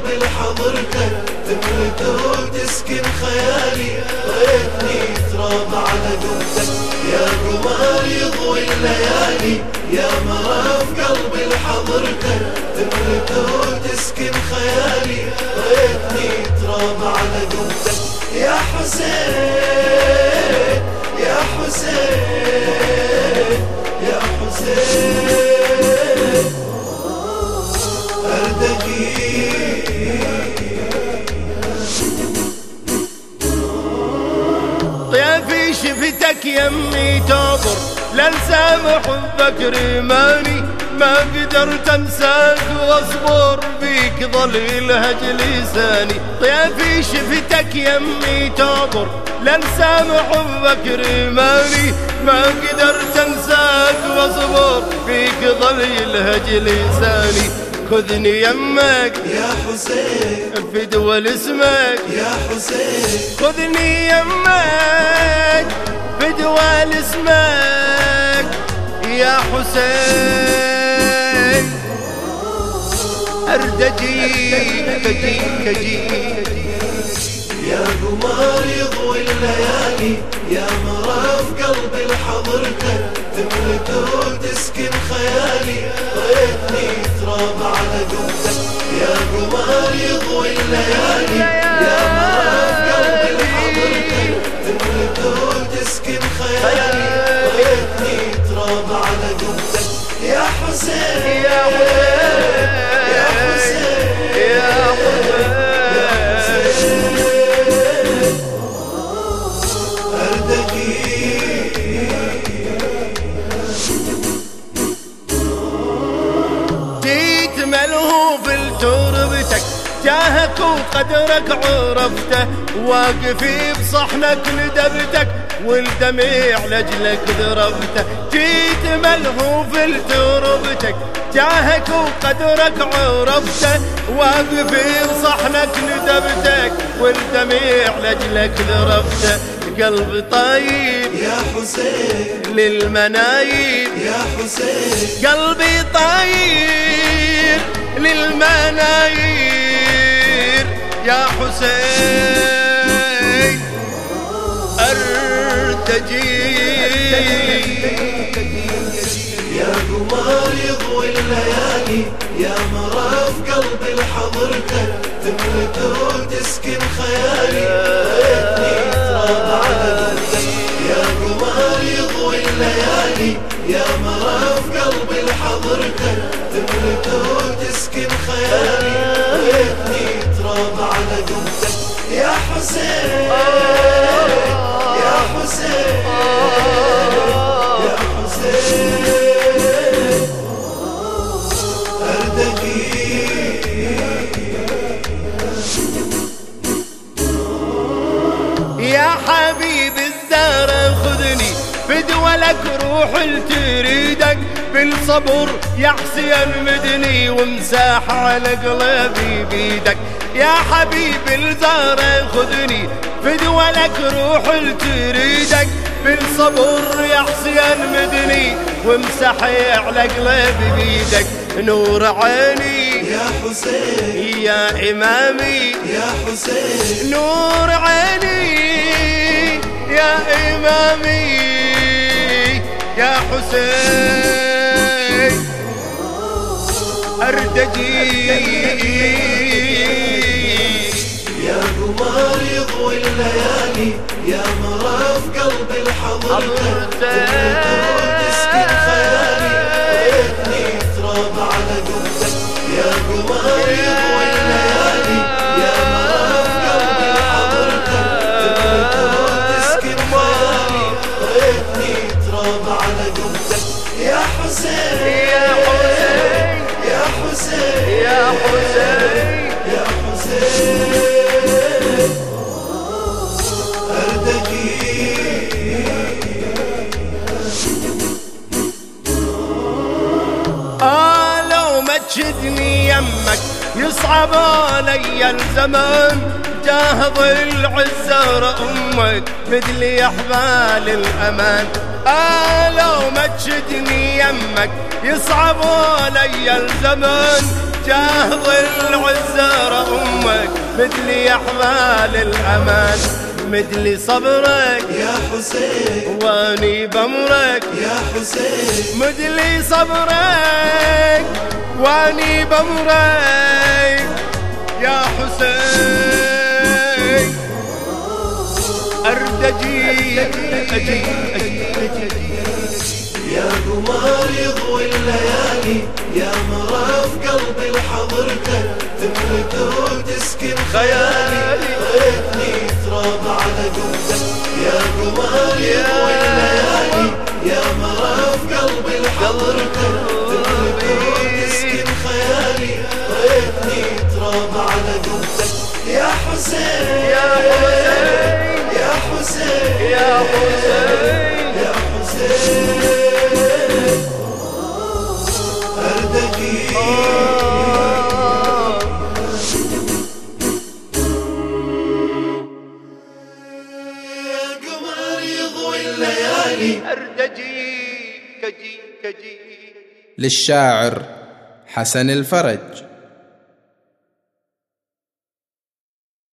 قلبي لحضرتك تملك وتسكن خيالي ريتني تراب على قمتك يا قمر يضوي الليالي يا مرف قلبي لحضرتك تملك وتسكن خيالي ريتني تراب على قمتك يا حسين لانسى محبك رماني ما قدرت انساك واصبر بيك ظل يلهج لساني طيفي شفتك يمي تابر لانسى محبك رماني ما قدرت انساك واصبر بيك ظل يلهج لساني خذني يمك يا حسين. في دول اسمك يا حسين. خذني يا حسين. أردجيك أجيك أجيك يا قمر يضوي الليالي يا مرف قلبي لحضرتك تملك وتسكن خيالي ريتني تراب على قمتك يا قمر يضوي الليالي يا مرف قلبي لحضرتك تملك وتسكن خيالي ريتني تراب على قمتك يا حسين يا حسين يا حسين. يا حسين جيت ملهوف لتربتك جاهك وقدرك عرفته واقفي بصحنك ندبتك والدمع لجلك ضربته. جيت ملهوف لتربتك جاهك وقدرك عرفته واقفي بصحنك ندبتك. والدمع لجلك ضربته. قلبي طيب يا حسين. للمنايب. يا حسين. قلبي طيب للمناير يا حسين. يا قمر يضوي الليالي يا مرف قلبي لحضرتك تملك وتسكن خيالي يا قمر يضوي الليالي يا قلبي تملك وتسكن خيالي تراب على يا حسين. حسين يا حسين يا حبيب خذني روح تريدك. بالصبر يا حسين مدني ومساح على قلبي بيدك. يا حبيب الزهرة خذني بدولك روح تريدك بالصبر يا حسين مدني ومسح على قلبي بيدك. نور عيني يا حسين. يا إمامي. يا حسين. نور عيني يا إمامي. يا حسين أردجي قلبي تشدني يمك يصعب علي الزمان جاه ظل عزة أمك مثل يحبال الأمان. آه لو ما تشدني يمك يصعب علي الزمن. جاه ظل عزة أمك مثل يحبال الأمان. مدلي صبرك يا حسين. واني بمرك يا حسين. مدلي صبرك. واني بمرك يا حسين. اردجي أجي يا قمر يضوي الليالي يا مرف قلبي لحضرتك تملك وتسكن خيالي. ريتني تراب على قمتك يا قمر يضوي الليالي يا مرف قلبي لحضرتك يا حسين يا قمر يضوي الليالي للشاعر حسن الفرج.